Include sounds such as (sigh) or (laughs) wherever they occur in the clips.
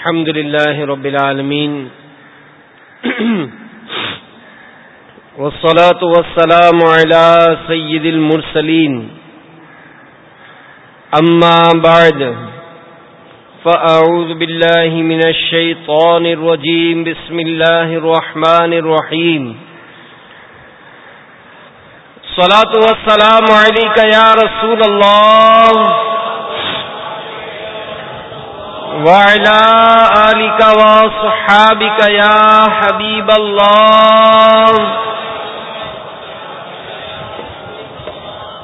الحمد لله رب العالمين. والصلاة والسلام على سيد المرسلين. أما بعد، فأعوذ بالله من الشيطان الرجيم. بسم الله الرحمن الرحيم. صلاة والسلام عليك يا رسول الله. وعلى آلك وصحابك يا حبيب الله.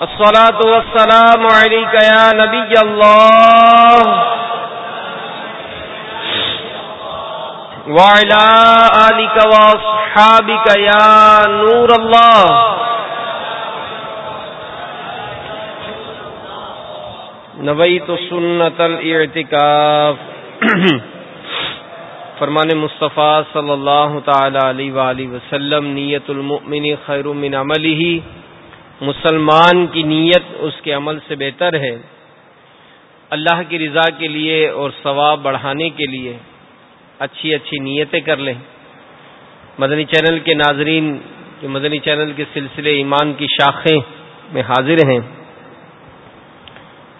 الصلاة والسلام عليك يا نبي الله. وعلى آلك وصحابك يا نور الله. نویت سنت الاعتکاف فرمان مصطفیٰ صلی اللہ تعالی علیہ وآلہ وسلم، نیت المؤمن خیر من عمله مسلمان کی نیت اس کے عمل سے بہتر ہے۔ اللہ کی رضا کے لیے اور ثواب بڑھانے کے لیے اچھی اچھی نیتیں کر لیں۔ مدنی چینل کے ناظرین، جو مدنی چینل کے سلسلے ایمان کی شاخیں میں حاضر ہیں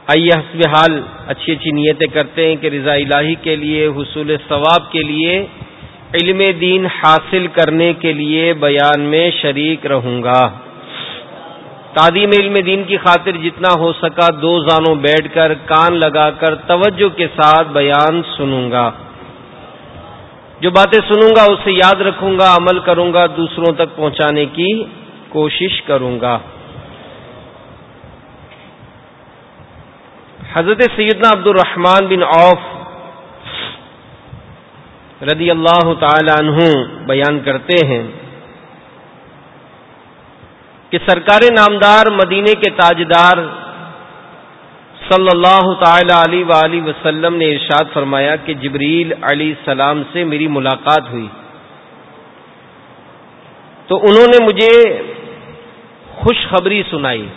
آئیے حسب حال اچھی اچھی نیتیں کرتے ہیں کہ رضا الہی کے لیے، حصول ثواب کے لیے، علم دین حاصل کرنے کے لیے بیان میں شریک رہوں گا۔ تعلیم علم دین کی خاطر جتنا ہو سکا دو زانوں بیٹھ کر کان لگا کر توجہ کے ساتھ بیان سنوں گا۔ جو باتیں سنوں گا، اسے یاد رکھوں گا، عمل کروں گا، دوسروں تک پہنچانے کی کوشش کروں گا۔ حضرت سیدنا عبد الرحمن بن عوف رضی اللہ تعالی عنہ بیان کرتے ہیں کہ سرکار نامدار مدینے کے تاجدار صلی اللہ تعالی علیہ وسلم نے ارشاد فرمایا کہ جبریل علی السلام سے میری ملاقات ہوئی۔ تو انہوں نے مجھے خوشخبری سنائی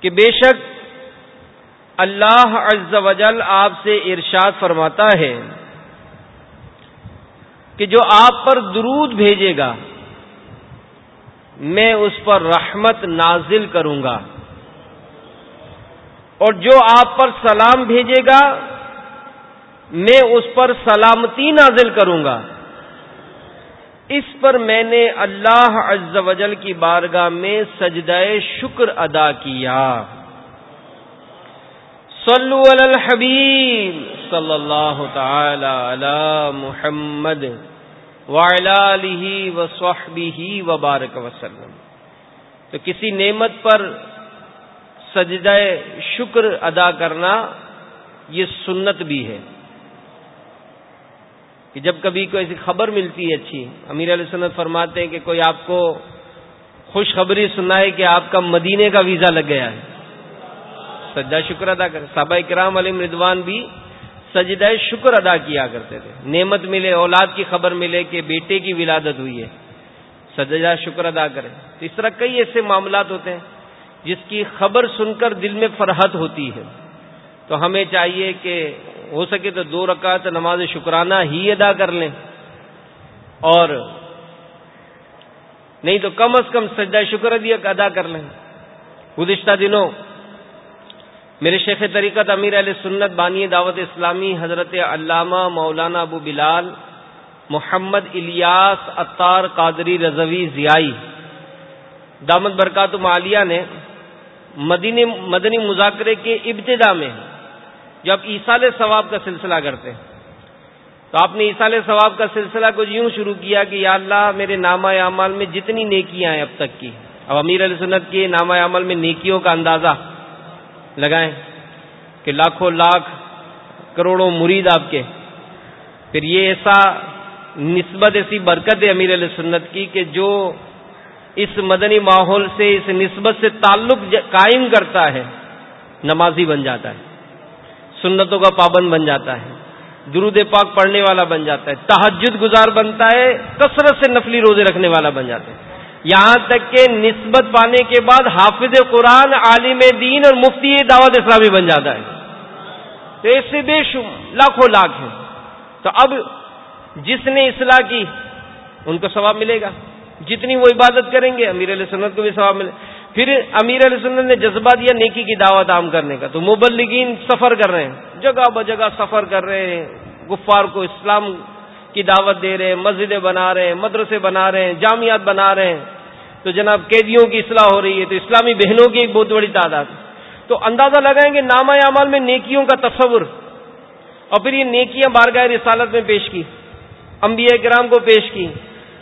کہ بے شک اللہ عز و جل آپ سے ارشاد فرماتا ہے کہ جو آپ پر درود بھیجے گا، میں اس پر رحمت نازل کروں گا۔ اور جو آپ پر سلام بھیجے گا، میں اس پر سلامتی نازل کروں گا۔ اس پر میں نے اللہ عز و جل کی بارگاہ میں سجدہ شکر ادا کیا۔ صلو علی الحبیب صلی اللہ تعالی علی محمد وعلی وصحبہ وبارک وسلم۔ تو کسی نعمت پر سجدہ شکر ادا کرنا یہ سنت بھی ہے۔ کہ جب کبھی کوئی ایسی خبر ملتی ہے اچھی، امیر علیہ سنت فرماتے ہیں کہ کوئی آپ کو خوشخبری سنائے کہ آپ کا مدینے کا ویزا لگ گیا ہے۔ سجدہ شکر ادا کر صحابہ کرام علی مردوان بھی سجدہ شکر ادا کیا کرتے تھے۔ نعمت ملے، اولاد کی خبر ملے کہ بیٹے کی ولادت ہوئی ہے۔ سجدہ شکر ادا کرے تو اس طرح کئی ایسے معاملات ہوتے ہیں جس کی خبر سن کر دل میں فرحت ہوتی ہے۔ تو ہمیں چاہیے کہ ہو سکے تو دو رکعت نماز شکرانہ ہی ادا کر لیں۔ اور نہیں تو کم از کم سجدہ شکر ادا کر لیں۔ گزشتہ دنوں میرے شیخ طریقت امیر علیہ سنت بانی دعوت اسلامی حضرت علامہ مولانا ابو بلال محمد الیاس اطار قادری رضوی ضیائی، دامت برکات مالیہ نے مدنی مدنی مذاکرے کے ابتدا میں جب ایسال ثواب کا سلسلہ کرتے تو آپ نے ایسال ثواب کا سلسلہ کچھ یوں شروع کیا کہ یا اللہ میرے نامہ اعمال میں جتنی نیکیاں ہیں اب تک کی۔ اب امیر علیہ سنت کے نامہ عمل میں نیکیوں کا اندازہ لگائیں کہ لاکھوں لاکھ کروڑوں مرید آپ کے۔ پھر یہ ایسا نسبت، ایسی برکت ہے امیر علیہ سنت کی کہ جو اس مدنی ماحول سے، اس نسبت سے تعلق قائم کرتا ہے، نمازی بن جاتا ہے، سنتوں کا پابند بن جاتا ہے، درود پاک پڑھنے والا بن جاتا ہے تحجد گزار بنتا ہے، کثرت سے نفلی روزے رکھنے والا بن جاتا ہے۔ یہاں تک کہ نسبت پانے کے بعد حافظ قرآن عالم دین اور مفتی دعوت اسلامی بن جاتا ہے۔ تو ایسے بے شم لاکھوں لاکھ ہیں۔ تو اب جس نے اصلاح کی، ان کو ثواب ملے گا۔ جتنی وہ عبادت کریں گے، امیر علیہ سنت کو بھی ثواب ملے۔ پھر امیر علیہ سنت نے جذبہ دیا نیکی کی دعوت عام کرنے کا۔ تو مبلگین سفر کر رہے ہیں۔ جگہ بجگہ سفر کر رہے ہیں۔ گفار کو اسلام کی دعوت دے رہے ہیں۔ مسجدیں بنا رہے ہیں، مدرسے بنا رہے ہیں، جامعات بنا رہے ہیں۔ تو جناب قیدیوں کی اصلاح ہو رہی ہے، تو اسلامی بہنوں کی ایک بہت بڑی تعداد تو اندازہ لگائیں گے نامہ اعمال میں نیکیوں کا تصور۔ اور پھر یہ نیکیاں بارگاہ رسالت میں پیش کی، انبیاء کرام کو پیش کی،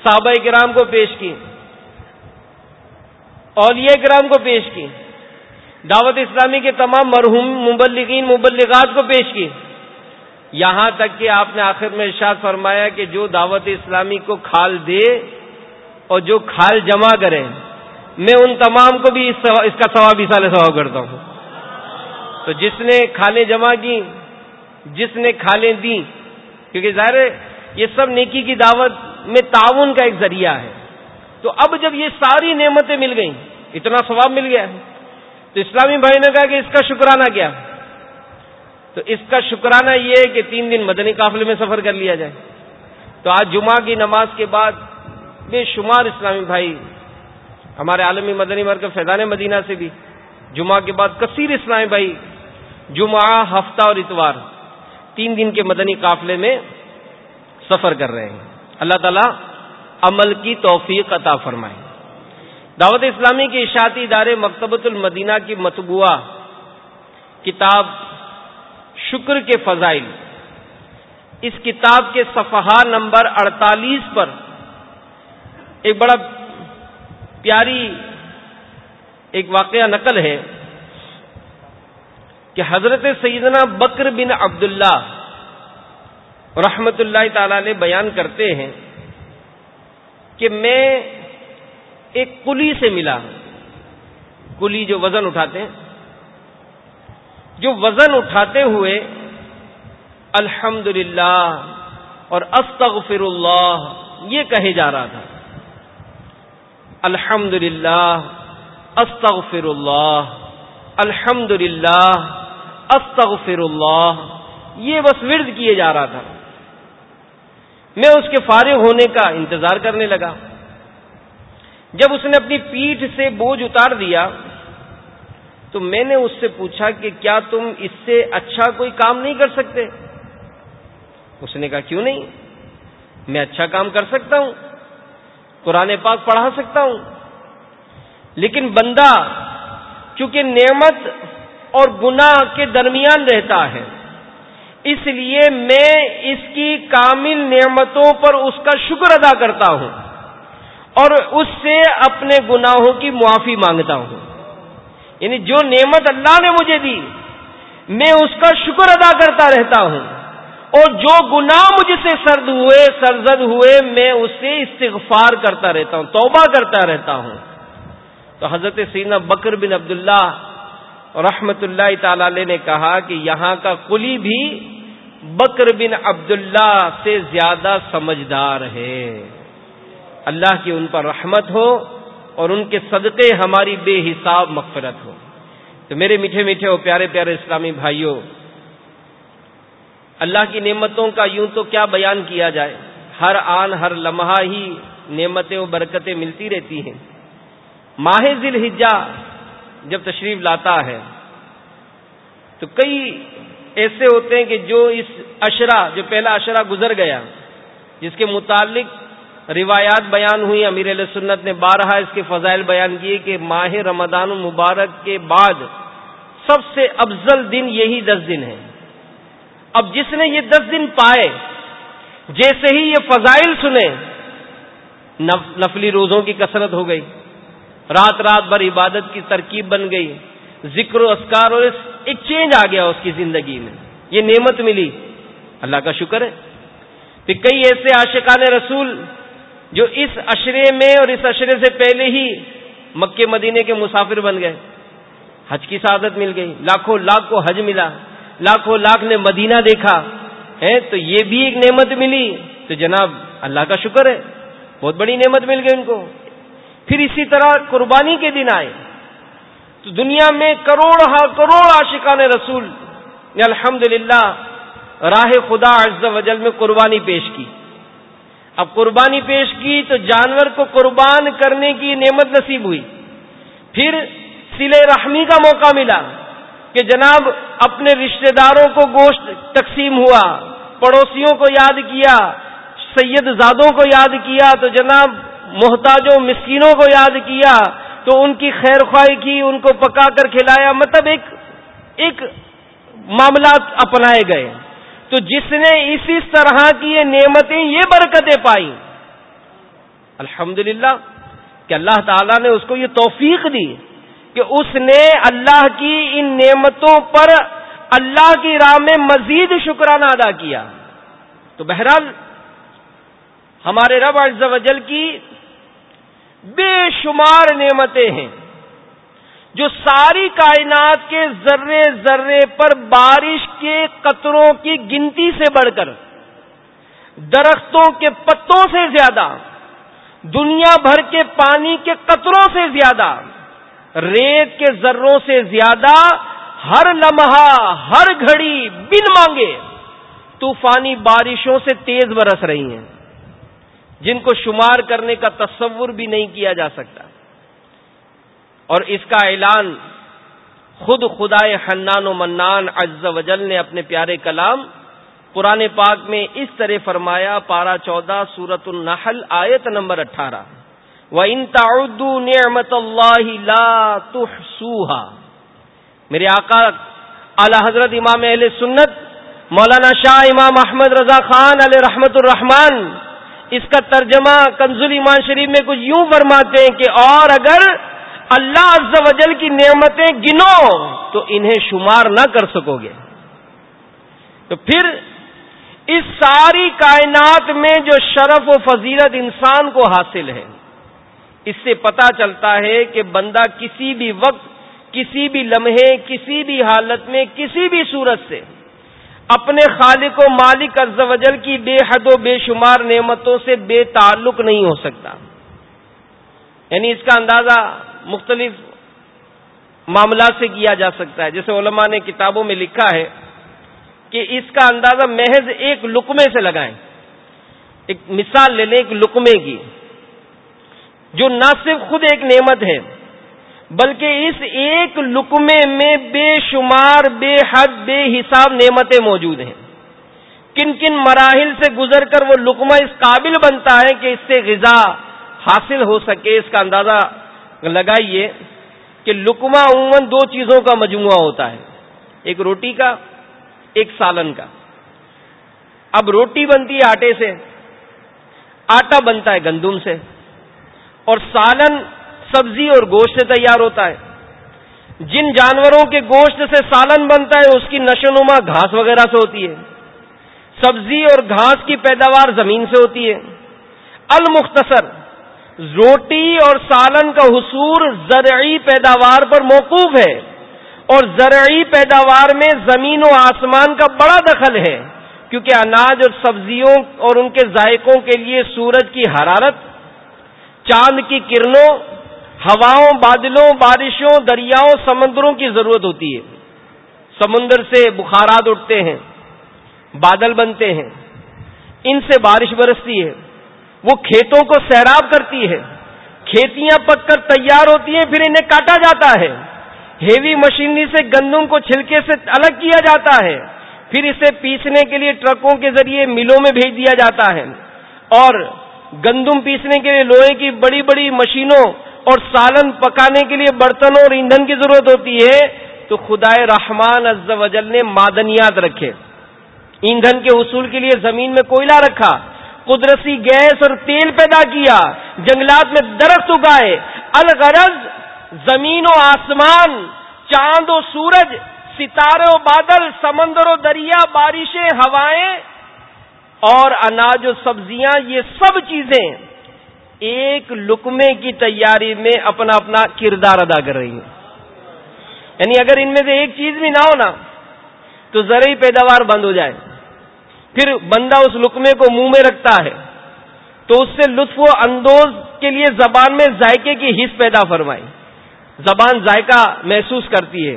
صحابہ کرام کو پیش کی، اولیاء کرام کو پیش کی، دعوت اسلامی کے تمام مرحوم مبلغین، مبلغات کو پیش کی۔ یہاں تک کہ آپ نے آخر میں ارشاد فرمایا کہ جو دعوت اسلامی کو کھال دے اور جو کھال جمع کرے میں ان تمام کو بھی اس کا ثواب سال ثواب کرتا ہوں۔ تو جس نے کھالیں جمع کی جس نے کھالیں دی کیونکہ ظاہر یہ سب نیکی کی دعوت میں تعاون کا ایک ذریعہ ہے۔ تو اب جب یہ ساری نعمتیں مل گئیں، اتنا ثواب مل گیا۔ تو اسلامی بھائی نے کہا کہ اس کا شکرانہ کیا؟ تو اس کا شکرانہ یہ ہے کہ تین دن مدنی قافلے میں سفر کر لیا جائے۔ تو آج جمعہ کی نماز کے بعد بے شمار اسلامی بھائی، ہمارے عالمی مدنی مرکز فیضان مدینہ سے بھی، جمعہ کے بعد کثیر اسلامی بھائی، جمعہ، ہفتہ اور اتوار، تین دن کے مدنی قافلے میں سفر کر رہے ہیں۔ اللہ تعالی عمل کی توفیق عطا فرمائے۔ دعوت اسلامی کے اشاعتی ادارے مکتبۃ المدینہ کی مطبوعہ کتاب شکر کے فضائل، اس کتاب کے صفحہ نمبر اڑتالیس پر ایک بڑا پیاری ایک واقعہ نقل ہے کہ حضرت سیدنا بکر بن عبداللہ رحمت اللہ تعالی نے بیان کرتے ہیں کہ میں ایک کلی سے ملا کلی جو وزن اٹھاتے ہیں۔ جو وزن اٹھاتے ہوئے الحمد اور استغفر اللہ یہ کہے جا رہا تھا۔ الحمد للہ استغفر اللہ الحمد للہ استغفر اللہ یہ بس ورد کیے جا رہا تھا۔ میں اس کے فارغ ہونے کا انتظار کرنے لگا۔ جب اس نے اپنی پیٹھ سے بوجھ اتار دیا، تو میں نے اس سے پوچھا کہ کیا تم اس سے اچھا کوئی کام نہیں کر سکتے؟ اس نے کہا، کیوں نہیں؟ میں اچھا کام کر سکتا ہوں۔ قرآن پاک پڑھا سکتا ہوں۔ لیکن بندہ چونکہ نعمت اور گناہ کے درمیان رہتا ہے، اس لیے میں اس کی کامل نعمتوں پر اس کا شکر ادا کرتا ہوں اور اس سے اپنے گناہوں کی معافی مانگتا ہوں۔ یعنی جو نعمت اللہ نے مجھے دی، میں اس کا شکر ادا کرتا رہتا ہوں۔ اور جو گناہ مجھ سے سرد ہوئے، سرزد ہوئے، میں اس سے استغفار کرتا رہتا ہوں، توبہ کرتا رہتا ہوں۔ تو حضرت سینا بکر بن عبداللہ رحمت اللہ تعالی نے کہا کہ یہاں کا کلی بھی بکر بن عبداللہ سے زیادہ سمجھدار ہے۔ اللہ کی ان پر رحمت ہو اور ان کے صدقے ہماری بے حساب مغفرت ہو۔ تو میرے میٹھے میٹھے اور پیارے پیارے اسلامی بھائیوں اللہ کی نعمتوں کا یوں تو کیا بیان کیا جائے؟ ہر آن، ہر لمحہ ہی نعمتیں و برکتیں ملتی رہتی ہیں۔ ماہ ذی الحجہ جب تشریف لاتا ہے، تو کئی ایسے ہوتے ہیں کہ جو اس اشرا جو پہلا اشرا گزر گیا، جس کے متعلق روایات بیان ہوئی، امیر علیہ سنت نے بارہا اس کے فضائل بیان کیے کہ ماہ رمضان المبارک کے بعد سب سے افضل دن یہی دس دن ہے اب جس نے یہ دس دن پائے، جیسے ہی یہ فضائل سنے نفلی روزوں کی کثرت ہو گئی۔ رات رات بھر عبادت کی ترکیب بن گئی۔ ذکر و اسکار اور ایک چینج آ گیا اس کی زندگی میں۔ یہ نعمت ملی۔ اللہ کا شکر ہے۔ پھر کئی ایسے عاشقان رسول جو اس اشرے میں اور اس اشرے سے پہلے ہی مکے مدینے کے مسافر بن گئے۔ حج کی سعادت مل گئی۔ لاکھوں لاکھ کو حج ملا۔ لاکھوں لاکھ نے مدینہ دیکھا، ہے، تو یہ بھی ایک نعمت ملی۔ تو جناب، اللہ کا شکر ہے، بہت بڑی نعمت مل گئی ان کو۔ پھر اسی طرح قربانی کے دن آئے۔ تو دنیا میں کروڑ ہا کروڑ عاشقان رسول نے الحمد راہ خدا عز وجل میں قربانی پیش کی۔ اب قربانی پیش کی تو جانور کو قربان کرنے کی نعمت نصیب ہوئی۔ پھر سلے رحمی کا موقع ملا۔ کہ جناب اپنے رشتہ داروں کو گوشت تقسیم ہوا، پڑوسیوں کو یاد کیا، سید زادوں کو یاد کیا، تو جناب محتاجوں، مسکینوں کو یاد کیا، تو ان کی خیر خواہ کی، ان کو پکا کر کھلایا مطلب ایک ایک معاملات اپنائے گئے۔ تو جس نے اسی طرح کی یہ نعمتیں، یہ برکتیں پائی۔ الحمد کہ اللہ تعالیٰ نے اس کو یہ توفیق دی۔ کہ اس نے اللہ کی ان نعمتوں پر اللہ کی راہ میں مزید شکرانہ ادا کیا۔ تو بہرحال، ہمارے رب عز و جل کی بے شمار نعمتیں ہیں، جو ساری کائنات کے ذرے ذرے پر بارش کے قطروں کی گنتی سے بڑھ کر، درختوں کے پتوں سے زیادہ، دنیا بھر کے پانی کے قطروں سے زیادہ ریت کے ذروں سے زیادہ ہر لمحہ، ہر گھڑی بن مانگے۔ طوفانی بارشوں سے تیز برس رہی ہیں۔ جن کو شمار کرنے کا تصور بھی نہیں کیا جا سکتا۔ اور اس کا اعلان خود خدا حنان و منان عز وجل نے اپنے پیارے کلام پرانے پاک میں اس طرح فرمایا پارا چودہ سورت النحل، آیت نمبر اٹھارہ۔ ان تعدو نعمت اللہ میرے آقا، اعلی حضرت امام اہل سنت، مولانا شاہ امام احمد رضا خان علیہ رحمت الرحمان اس کا ترجمہ کنزل ایمان شریف میں کچھ یوں فرماتے ہیں کہ اور اگر اللہ عز و جل کی نعمتیں گنو، تو انہیں شمار نہ کر سکو گے۔ تو پھر اس ساری کائنات میں جو شرف و فضیلت انسان کو حاصل ہے اس سے پتا چلتا ہے کہ بندہ کسی بھی وقت، کسی بھی لمحے، کسی بھی حالت میں، کسی بھی صورت سے اپنے خالق و مالک عز و جل کی بے حد و بے شمار نعمتوں سے بے تعلق نہیں ہو سکتا۔ یعنی اس کا اندازہ مختلف معاملات سے کیا جا سکتا ہے۔ جیسے علماء نے کتابوں میں لکھا ہے کہ اس کا اندازہ محض ایک لکمے سے لگائیں۔ ایک مثال لے لیں ایک لکمے کی۔ جو نہ صرف خود ایک نعمت ہے، بلکہ اس ایک لکمے میں بے شمار، بے حد، بے حساب نعمتیں موجود ہیں۔ کن کن مراحل سے گزر کر وہ لکمہ اس قابل بنتا ہے کہ اس سے غذا حاصل ہو سکے، اس کا اندازہ لگائیے کہ لکما عموماً دو چیزوں کا مجموعہ ہوتا ہے۔ ایک روٹی کا، ایک سالن کا۔ اب روٹی بنتی ہے آٹے سے، آٹا بنتا ہے گندم سے۔ اور سالن سبزی اور گوشت سے تیار ہوتا ہے۔ جن جانوروں کے گوشت سے سالن بنتا ہے، اس کی نشو نما گھاس وغیرہ سے ہوتی ہے۔ سبزی اور گھاس کی پیداوار زمین سے ہوتی ہے۔ المختصر، روٹی اور سالن کا حصور زرعی پیداوار پر موقوف ہے۔ اور زرعی پیداوار میں زمین و آسمان کا بڑا دخل ہے، کیونکہ اناج اور سبزیوں اور ان کے ذائقوں کے لیے سورج کی حرارت چاند کی کرنوں، ہواؤں، بادلوں، بارشوں، دریاؤں، سمندروں کی ضرورت ہوتی ہے۔ سمندر سے بخارات اٹھتے ہیں، بادل بنتے ہیں۔ ان سے بارش برستی ہے۔ وہ کھیتوں کو سیراب کرتی ہے۔ کھیتیاں پک کر تیار ہوتی ہیں، پھر انہیں کاٹا جاتا ہے۔ ہیوی مشینری سے گندم کو چھلکے سے الگ کیا جاتا ہے۔ پھر اسے پیسنے کے لیے ٹرکوں کے ذریعے ملوں میں بھیج دیا جاتا ہے۔ اور گندم پیسنے کے لیے لوہے کی بڑی بڑی مشینوں اور سالن پکانے کے لیے برتنوں اور ایندھن کی ضرورت ہوتی ہے، تو خدائے رحمان عز و جل نے معدنیات رکھے۔ ایندھن کے حصول کے لیے زمین میں کوئلہ رکھا، قدرتی گیس اور تیل پیدا کیا، جنگلات میں درخت اگائے۔ الغرض، زمین و آسمان، چاند و سورج، ستارے و بادل، سمندر و دریا، بارشیں، ہوائیں اور اناج و سبزیاں، یہ سب چیزیں ایک لکمے کی تیاری میں اپنا اپنا کردار ادا کر رہی ہیں۔ یعنی اگر ان میں سے ایک چیز بھی نہ ہو نا، تو زرعی پیداوار بند ہو جائے۔ پھر بندہ اس لکمے کو منہ میں رکھتا ہے، تو اس سے لطف و اندوز کے لیے زبان میں ذائقے کی حص پیدا فرمائی زبان ذائقہ محسوس کرتی ہے۔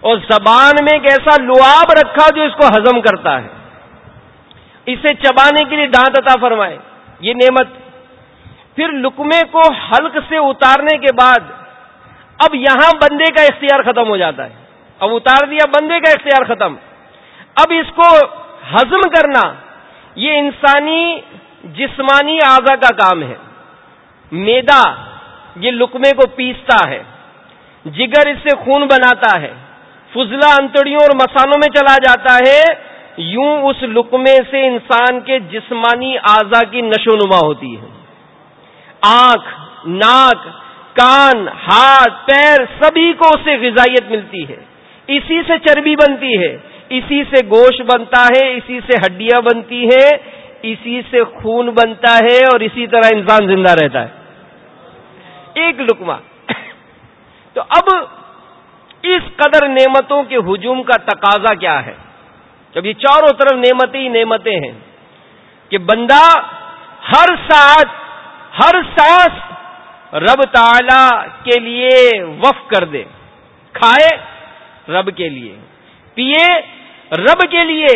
اور زبان میں ایک ایسا لعاب رکھا جو اس کو ہزم کرتا ہے۔ اسے چبانے کے لیے دانت عطا فرمائے۔ یہ نعمت۔ پھر لکمے کو حلق سے اتارنے کے بعد اب یہاں بندے کا اختیار ختم ہو جاتا ہے۔ اب اتار دیا، بندے کا اختیار ختم۔ اب اس کو ہزم کرنا یہ انسانی جسمانی اعضا کا کام ہے۔ میدا یہ لکمے کو پیستا ہے۔ جگر اس سے خون بناتا ہے۔ فضلہ انتڑیوں اور مسالوں میں چلا جاتا ہے۔ یوں اس لکمے سے انسان کے جسمانی اعضا کی نشو نما ہوتی ہے۔ آنکھ، ناک، کان، ہاتھ، پیر سبھی کو اسے غذائیت ملتی ہے۔ اسی سے چربی بنتی ہے۔ اسی سے گوشت بنتا ہے۔ اسی سے ہڈیاں بنتی ہے اسی سے خون بنتا ہے اور اسی طرح انسان زندہ رہتا ہے۔ ایک لکما تو اب اس قدر نعمتوں کے ہجوم کا تقاضا کیا ہے؟ جب یہ چاروں طرف نعمتیں ہی نعمتیں ہیں کہ بندہ ہر ساتھ، ہر سانس رب تعالی کے لیے وف کر دے۔ کھائے رب کے لیے، پیے رب کے لیے،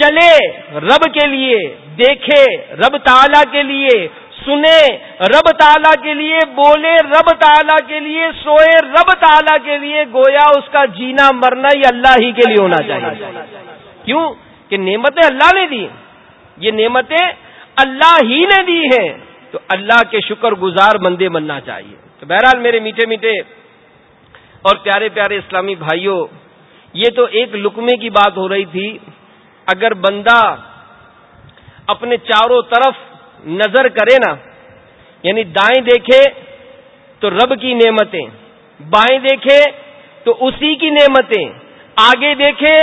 چلے رب کے لیے، دیکھے رب تعالی کے لیے، سنے رب تعالی کے لیے، بولے رب تعالی کے لیے، سوئے رب تعالی کے لیے، گویا اس کا جینا مرنا ہی اللہ ہی کے لیے ہونا چاہیے۔ کیوں کہ نعمتیں اللہ نے دی یہ نعمتیں اللہ ہی نے دی ہیں۔ تو اللہ کے شکر گزار بندے بننا چاہیے۔ تو بہرحال میرے میٹھے میٹھے اور پیارے پیارے اسلامی بھائیوں، یہ تو ایک لکمے کی بات ہو رہی تھی۔ اگر بندہ اپنے چاروں طرف نظر کرے نا یعنی دائیں دیکھے تو رب کی نعمتیں، بائیں دیکھے تو اسی کی نعمتیں، آگے دیکھے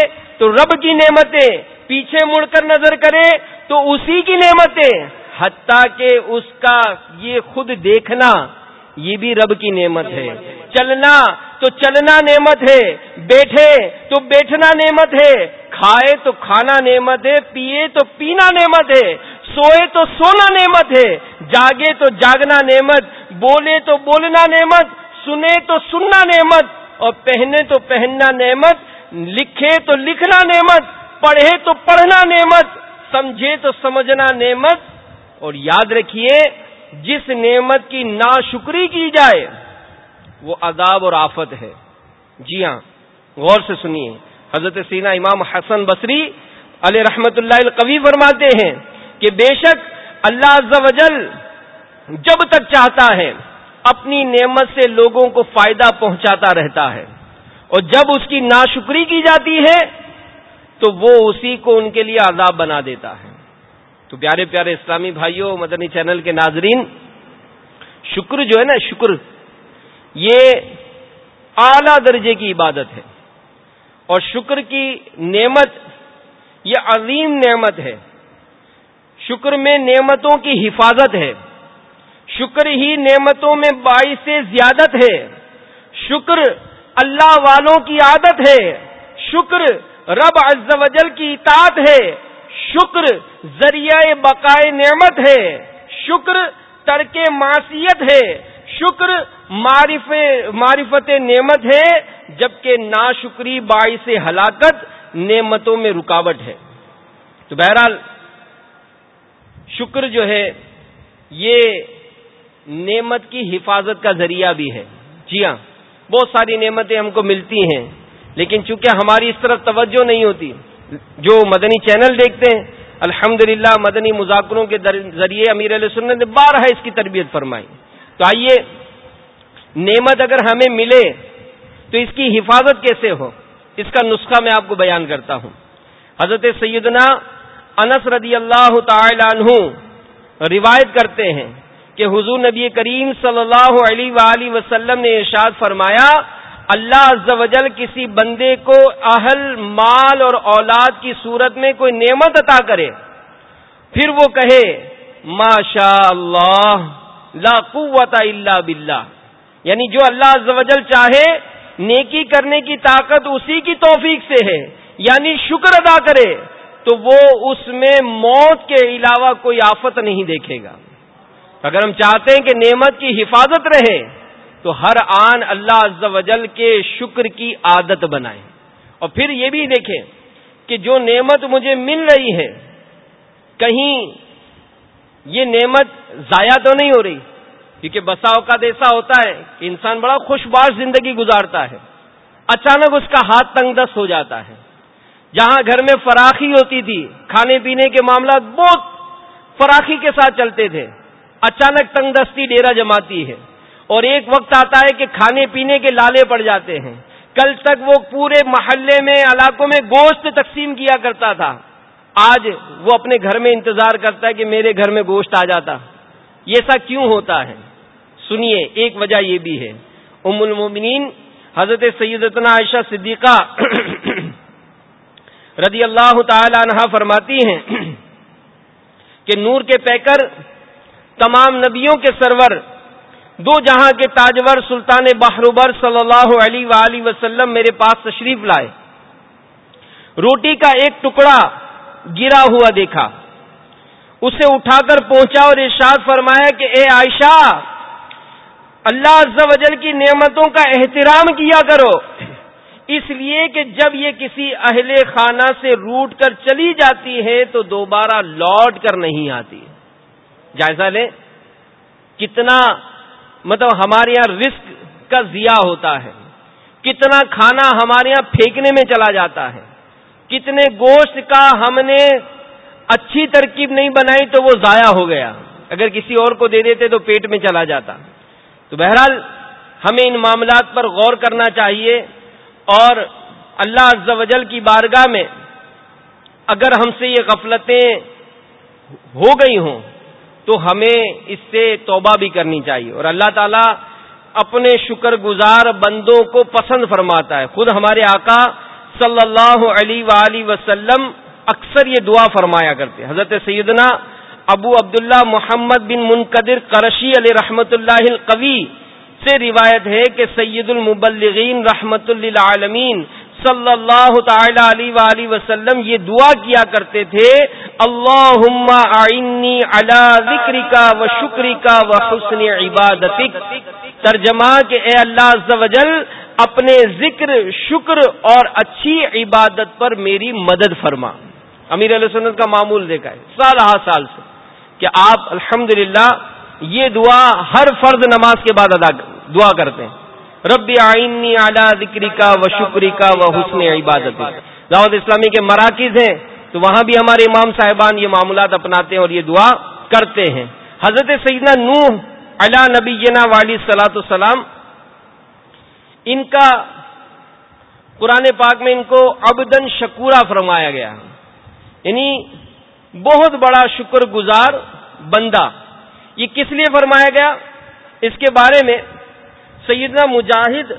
تو رب کی نعمتیں پیچھے مڑ کر نظر کرے تو اسی کی نعمتیں، حتیٰ کہ اس کا یہ خود دیکھنا، یہ بھی رب کی نعمت ہے۔ چلنا تو چلنا نعمت ہے، بیٹھے تو بیٹھنا نعمت ہے، کھائے تو کھانا نعمت ہے پیے تو پینا نعمت ہے، سوئے تو سونا نعمت ہے، جاگے تو جاگنا نعمت، بولے تو بولنا نعمت، سنے تو سننا نعمت، اور پہنے تو پہننا نعمت لکھے تو لکھنا نعمت، پڑھے تو پڑھنا نعمت، سمجھے تو سمجھنا نعمت، اور یاد رکھیے، جس نعمت کی ناشکری کی جائے، وہ عذاب اور آفت ہے۔ جی ہاں غور سے سنیے۔ حضرت سینا امام حسن بصری علیہ رحمت اللہ القوی فرماتے ہیں کہ بے شک اللہ عز و جل جب تک چاہتا ہے، اپنی نعمت سے لوگوں کو فائدہ پہنچاتا رہتا ہے۔ اور جب اس کی ناشکری کی جاتی ہے تو وہ اسی کو ان کے لیے عذاب بنا دیتا ہے۔ تو پیارے پیارے اسلامی بھائیوں مدنی چینل کے ناظرین، شکر جو ہے نا، شکر، یہ اعلی درجے کی عبادت ہے۔ اور شکر کی نعمت، یہ عظیم نعمت ہے۔ شکر میں نعمتوں کی حفاظت ہے۔ شکر ہی نعمتوں میں باعث زیادت ہے۔ شکر اللہ والوں کی عادت ہے، شکر رب عز و جل کی اطاعت ہے، شکر ذریعہ بقائے نعمت ہے، شکر ترک معصیت ہے، شکر معرفت نعمت ہے، جبکہ ناشکری باعث ہلاکت نعمتوں میں رکاوٹ ہے۔ تو بہرحال، شکر جو ہے، یہ نعمت کی حفاظت کا ذریعہ بھی ہے۔ جی ہاں۔ بہت ساری نعمتیں ہم کو ملتی ہیں لیکن چونکہ ہماری اس طرف توجہ نہیں ہوتی، جو مدنی چینل دیکھتے ہیں الحمد مدنی مذاکروں کے ذریعے امیر علیہ سنت نے بارہ اس کی تربیت فرمائی۔ تو آئیے، نعمت اگر ہمیں ملے تو اس کی حفاظت کیسے ہو؟ اس کا نسخہ میں آپ کو بیان کرتا ہوں۔ حضرت سیدنا انس رضی اللہ تعالی عنہ روایت کرتے ہیں۔ کہ حضور نبی کریم صلی اللہ علیہ وآلہ وسلم نے ارشاد فرمایا، اللہ عز و جل کسی بندے کو اہل، مال اور اولاد کی صورت میں کوئی نعمت عطا کرے، پھر وہ کہے ما شاء اللہ لا قوت الا باللہ۔ یعنی جو اللہ عز و جل چاہے، نیکی کرنے کی طاقت اسی کی توفیق سے ہے۔ یعنی شکر ادا کرے، تو وہ اس میں موت کے علاوہ کوئی آفت نہیں دیکھے گا۔ اگر ہم چاہتے ہیں کہ نعمت کی حفاظت رہے، تو ہر آن اللہ عز و جل کے شکر کی عادت بنائیں۔ اور پھر یہ بھی دیکھیں کہ جو نعمت مجھے مل رہی ہے، کہیں یہ نعمت ضائع تو نہیں ہو رہی، کیونکہ بسا اوقات ایسا ہوتا ہے کہ انسان بڑا خوش باش زندگی گزارتا ہے۔ اچانک اس کا ہاتھ تنگ دست ہو جاتا ہے۔ جہاں گھر میں فراخی ہوتی تھی، کھانے پینے کے معاملات بہت فراخی کے ساتھ چلتے تھے۔ اچانک تنگ دستی ڈیرا جماتی ہے اور ایک وقت آتا ہے کہ کھانے پینے کے لالے پڑ جاتے ہیں۔ کل تک وہ پورے محلے میں، علاقوں میں گوشت تقسیم کیا کرتا تھا۔ آج وہ اپنے گھر میں انتظار کرتا ہے کہ میرے گھر میں گوشت آ جاتا۔ یہ ایسا کیوں ہوتا ہے؟ سنیے، ایک وجہ یہ بھی ہے۔ ام المومنین، حضرت سیدتنا عائشہ صدیقہ رضی اللہ تعالی عنہ فرماتی ہیں کہ نور کے پیکر تمام نبیوں کے سرور، دو جہاں کے تاجور سلطان بحروبر صلی اللہ علیہ وآلہ وسلم میرے پاس تشریف لائے۔ روٹی کا ایک ٹکڑا گرا ہوا دیکھا۔ اسے اٹھا کر پہنچا اور ارشاد فرمایا کہ اے عائشہ، اللہ عز و جل کی نعمتوں کا احترام کیا کرو۔ اس لیے کہ جب یہ کسی اہل خانہ سے روٹ کر چلی جاتی ہے تو دوبارہ لوٹ کر نہیں آتی۔ جائزہ لیں کتنا مطلب ہمارے یہاں رسک کا ضیاع ہوتا ہے، کتنا کھانا ہمارے یہاں پھینکنے میں چلا جاتا ہے، کتنے گوشت کا ہم نے اچھی ترکیب نہیں بنائی تو وہ ضائع ہو گیا۔ اگر کسی اور کو دے دیتے تو پیٹ میں چلا جاتا۔ تو بہرحال ہمیں ان معاملات پر غور کرنا چاہیے اور اللہ عز و جل کی بارگاہ میں اگر ہم سے یہ غفلتیں ہو گئی ہوں تو ہمیں اس سے توبہ بھی کرنی چاہیے۔ اور اللہ تعالیٰ اپنے شکر گزار بندوں کو پسند فرماتا ہے۔ خود ہمارے آقا صلی اللہ علیہ وآلہ وسلم اکثر یہ دعا فرمایا کرتے حضرت سیدنا ابو عبداللہ محمد بن منقدر قرشی علیہ رحمت اللہ القوی سے روایت ہے کہ سید المبلغین رحمت للعالمین صلی اللہ تعالی علیہ وآلہ وسلم یہ دعا کیا کرتے تھے اللہ آئنی اللہ ذکری کا و شکری کا و حسن عبادت ترجمہ کہ اے اللہ عز و جل، اپنے ذکر، شکر اور اچھی عبادت پر میری مدد فرما۔ امیر علیہ سنت کا معمول دیکھا ہے، سال ہا سال سے کہ آپ الحمد یہ دعا ہر فرد نماز کے بعد ادا دعا کرتے ہیں۔ رب آئینی اعلیٰ ذکری کا و شکری کا و حسن عبادت دعوت اسلامی کے مراکز ہیں، تو وہاں بھی ہمارے امام صاحبان یہ معاملات اپناتے ہیں اور یہ دعا کرتے ہیں۔ حضرت سیدنا نوح علا نبی والی سلاۃ السلام ان کا قرآن پاک میں ان کو ابدن شکورا فرمایا گیا۔ یعنی بہت بڑا شکر گزار بندہ۔ یہ کس لیے فرمایا گیا؟ اس کے بارے میں سیدنا مجاہد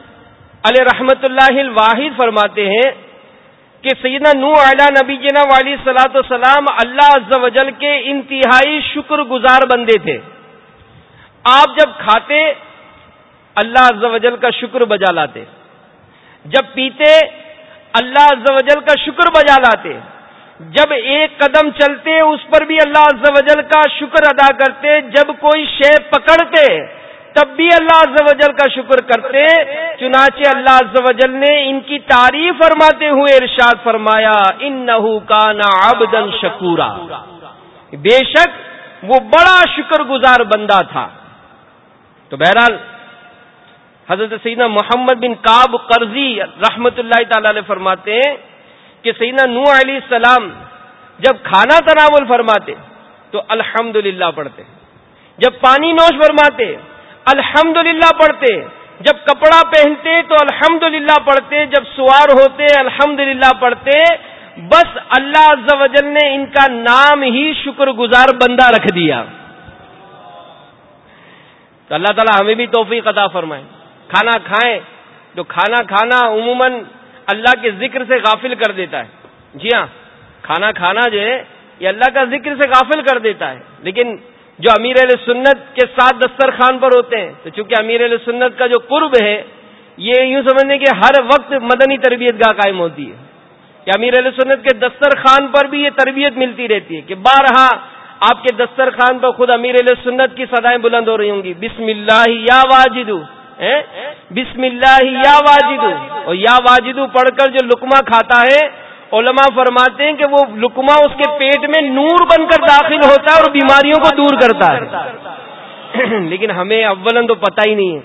علیہ رحمت اللہ الواحد فرماتے ہیں کہ سیدنا نو اعلیٰ نبی جنا والی سلاۃ السلام اللہ عز و جل کے انتہائی شکر گزار بندے تھے۔ آپ جب کھاتے، اللہ عز و جل کا شکر بجا لاتے۔ جب پیتے، اللہ عز و جل کا شکر بجا لاتے۔ جب ایک قدم چلتے، اس پر بھی اللہ عز و جل کا شکر ادا کرتے۔ جب کوئی شے پکڑتے تب بھی اللہ عز و جل کا شکر کرتے، چنانچہ اللہ عز و جل نے ان کی تعریف فرماتے ہوئے ارشاد فرمایا ان نحو کا نا آبدن شکورا۔ بے شک وہ بڑا شکر گزار بندہ تھا۔ تو بہرحال، حضرت سیدنا محمد بن کاب قرضی رحمت اللہ تعالی علیہ فرماتے ہیں کہ سیدنا نو علیہ السلام جب کھانا تناول فرماتے تو الحمد پڑھتے، جب پانی نوش فرماتے الحمد پڑھتے جب کپڑا پہنتے تو الحمد پڑھتے، جب سوار ہوتے الحمد پڑھتے۔ بس اللہ عز و جل نے ان کا نام ہی شکر گزار بندہ رکھ دیا۔ تو اللہ تعالیٰ ہمیں بھی توفیق عطا فرمائے۔ کھانا کھائیں تو کھانا کھانا عموماً اللہ کے ذکر سے غافل کر دیتا ہے۔ جی ہاں کھانا کھانا جو ہے، یہ اللہ کا ذکر سے غافل کر دیتا ہے۔ لیکن جو امیر علیہ سنت کے ساتھ دسترخوان پر ہوتے ہیں۔ تو چونکہ امیر علیہ سنت کا جو قرب ہے، یہ یوں سمجھنے کہ ہر وقت مدنی تربیت گاہ قائم ہوتی ہے۔ کہ امیر علیہ سنت کے دسترخوان پر بھی یہ تربیت ملتی رہتی ہے کہ بارہا آپ کے دسترخوان پر خود امیر علیہ سنت کی سدائیں بلند ہو رہی ہوں گی۔ بسم اللہ یا واجد بسم اللہ یا واجدو۔ اور یا واجدو پڑھ کر جو لکما کھاتا ہے علماء فرماتے ہیں کہ وہ لکما اس کے پیٹ میں نور بن کر داخل ہوتا ہے اور بیماریوں کو دور کرتا ہے۔ (clears throat) لیکن ہمیں اولن تو پتہ ہی نہیں ہے۔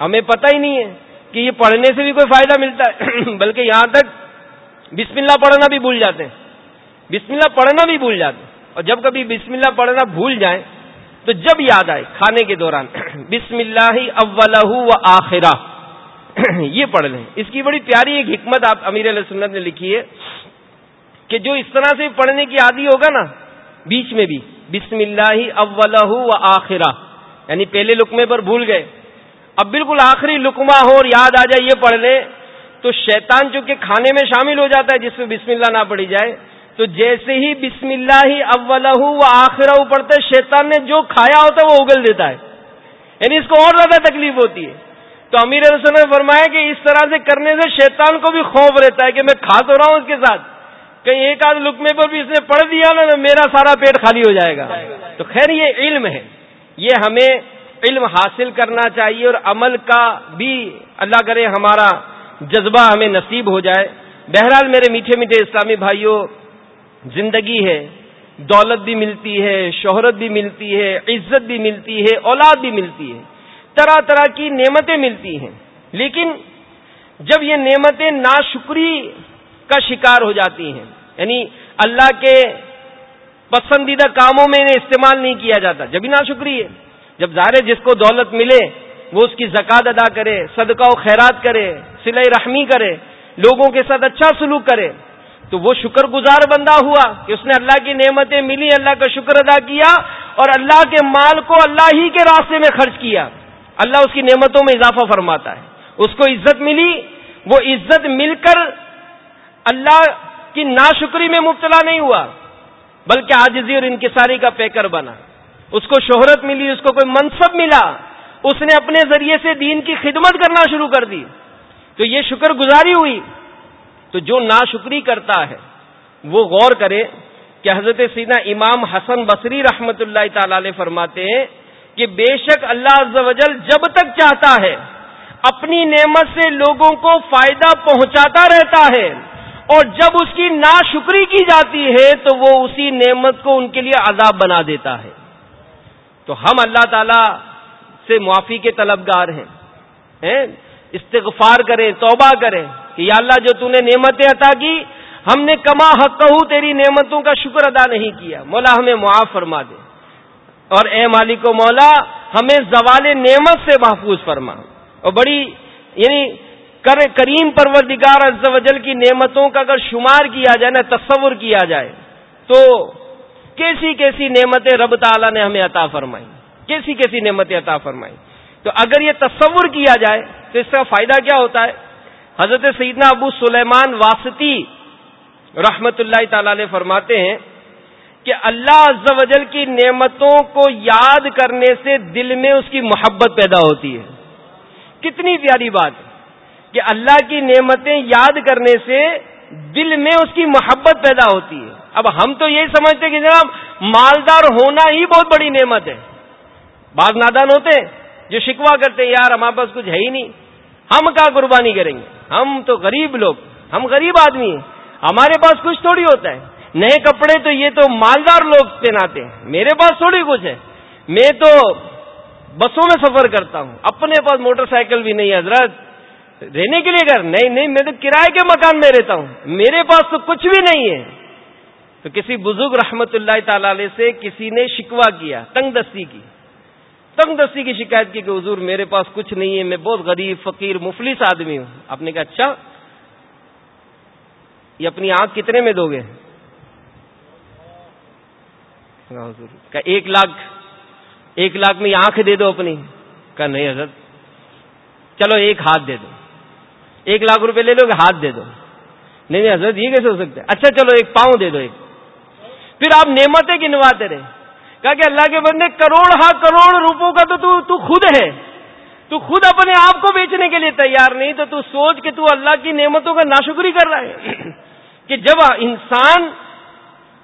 ہمیں پتہ ہی نہیں ہے کہ یہ پڑھنے سے بھی کوئی فائدہ ملتا ہے۔ (clears throat) بلکہ یہاں تک بسم اللہ پڑھنا بھی بھول جاتے ہیں۔ بسم اللہ پڑھنا بھی بھول جاتے ہیں۔ اور جب کبھی بسم اللہ پڑھنا بھول جائیں تو جب یاد آئے کھانے کے دوران۔ (clears throat) بسم اللہ اول و آخرا (clears throat) یہ پڑھ لیں۔ اس کی بڑی پیاری ایک حکمت آپ امیر علیہ سنت نے لکھی ہے کہ جو اس طرح سے پڑھنے کی عادی ہوگا نا، بیچ میں بھی، بسم اللہ اول و آخرا یعنی پہلے لکمے پر بھول گئے۔ اب بالکل آخری لکما ہو اور یاد آ جائے یہ پڑھ لیں، تو شیطان چونکہ کھانے میں شامل ہو جاتا ہے، جس میں بسم اللہ نہ پڑھی جائے، تو جیسے ہی بسم اللہ ہی اولہ و آخرہ پڑھتے شیطان نے جو کھایا ہوتا ہے وہ اگل دیتا ہے۔ یعنی اس کو اور زیادہ تکلیف ہوتی ہے۔ تو امیر رسول نے فرمایا کہ اس طرح سے کرنے سے شیطان کو بھی خوف رہتا ہے کہ میں کھا تو رہا ہوں اس کے ساتھ۔ کہیں ایک آدھ لکمے پر بھی اس نے پڑھ دیا نا میرا سارا پیٹ خالی ہو جائے گا۔ تو خیر، یہ علم ہے۔ یہ ہمیں علم حاصل کرنا چاہیے اور عمل کا بھی اللہ کرے ہمارا جذبہ ہمیں نصیب ہو جائے۔ بہرحال، میرے میٹھے میٹھے اسلامی بھائیوں زندگی ہے، دولت بھی ملتی ہے، شہرت بھی ملتی ہے، عزت بھی ملتی ہے، اولاد بھی ملتی ہے۔ طرح طرح کی نعمتیں ملتی ہیں۔ لیکن جب یہ نعمتیں ناشکری کا شکار ہو جاتی ہیں یعنی اللہ کے پسندیدہ کاموں میں انہیں استعمال نہیں کیا جاتا جبھی ناشکری ہے۔ جب ظاہر جس کو دولت ملے، وہ اس کی زکات ادا کرے، صدقہ و خیرات کرے، سلائی رحمی کرے، لوگوں کے ساتھ اچھا سلوک کرے، تو وہ شکر گزار بندہ ہوا کہ اس نے اللہ کی نعمتیں ملی، اللہ کا شکر ادا کیا اور اللہ کے مال کو اللہ ہی کے راستے میں خرچ کیا۔ اللہ اس کی نعمتوں میں اضافہ فرماتا ہے۔ اس کو عزت ملی، وہ عزت مل کر اللہ کی ناشکری میں مبتلا نہیں ہوا، بلکہ آجزی اور انکساری کا پیکر بنا۔ اس کو شہرت ملی، اس کو کوئی منصب ملا، اس نے اپنے ذریعے سے دین کی خدمت کرنا شروع کر دی۔ تو یہ شکر گزاری ہوئی۔ تو جو ناشکری کرتا ہے، وہ غور کرے کہ حضرت سیدنا امام حسن بصری رحمت اللہ تعالی علیہ فرماتے ہیں کہ بے شک اللہ عز و جل جب تک چاہتا ہے، اپنی نعمت سے لوگوں کو فائدہ پہنچاتا رہتا ہے اور جب اس کی ناشکری کی جاتی ہے تو وہ اسی نعمت کو ان کے لیے عذاب بنا دیتا ہے۔ تو ہم اللہ تعالی سے معافی کے طلبگار ہیں استغفار کریں، توبہ کریں کہ یا اللہ جو نے نعمتیں عطا کی، ہم نے کما حق کہ تیری نعمتوں کا شکر ادا نہیں کیا۔ مولا ہمیں معاف فرما دے۔ اور اے مالک و مولا، ہمیں زوال نعمت سے محفوظ فرما۔ اور بڑی یعنی کریم پروردگار عز و جل کی نعمتوں کا اگر شمار کیا جائے نا تصور کیا جائے، تو کیسی کیسی نعمتیں رب تعالیٰ نے ہمیں عطا فرمائی کیسی کیسی نعمتیں عطا فرمائی تو اگر یہ تصور کیا جائے، تو اس کا فائدہ کیا ہوتا ہے؟ حضرت سیدنا ابو سلیمان واسطی رحمت اللہ تعالی فرماتے ہیں کہ اللہ عز و جل کی نعمتوں کو یاد کرنے سے دل میں اس کی محبت پیدا ہوتی ہے۔ کتنی پیاری بات کہ اللہ کی نعمتیں یاد کرنے سے دل میں اس کی محبت پیدا ہوتی ہے۔ اب ہم تو یہی سمجھتے کہ جناب مالدار ہونا ہی بہت بڑی نعمت ہے۔ بعض نادان ہوتے ہیں جو شکوا کرتے ہیں، یار ہمارے پاس کچھ ہے ہی نہیں۔ ہم کیا قربانی کریں گے؟ ہم تو غریب لوگ، ہم غریب آدمی ہیں۔ ہمارے پاس کچھ تھوڑی ہوتا ہے۔ نئے کپڑے تو یہ تو مالدار لوگ پہناتے ہیں۔ میرے پاس تھوڑی کچھ ہے۔ میں تو بسوں میں سفر کرتا ہوں۔ اپنے پاس موٹر سائیکل بھی نہیں حضرت رہنے کے لیے گھر؟ نہیں نہیں، میں تو کرائے کے مکان میں رہتا ہوں۔ میرے پاس تو کچھ بھی نہیں ہے۔ تو کسی بزرگ رحمت اللہ تعالی علیہ سے کسی نے شکوا کیا، تنگ دستی کی۔ تنگ دستی کی شکایت کی کہ حضور، میرے پاس کچھ نہیں ہے، میں بہت غریب، فقیر، مفلس آدمی ہوں۔ آپ نے کہا اچھا یہ اپنی آنکھ کتنے میں دو گے؟ کہ ایک لاکھ ایک لاکھ میں آنکھ دے دو اپنی۔ کہ نہیں حضرت چلو ایک ہاتھ دے دو۔ ایک لاکھ روپے لے لو کہ ہاتھ دے دو۔ نہیں نہیں حضرت یہ کیسے ہو سکتا ہے؟ اچھا چلو ایک پاؤں دے دو ایک۔ پھر آپ نعمتیں گنواتے رہے۔ کہا کہ اللہ کے بندے کروڑ ہاں کروڑ روپوں کا تو تو, تو خود ہے۔ تو خود اپنے آپ کو بیچنے کے لیے تیار نہیں تو تو سوچ کہ تو اللہ کی نعمتوں کا ناشکری کر رہا ہے۔ کہ جب انسان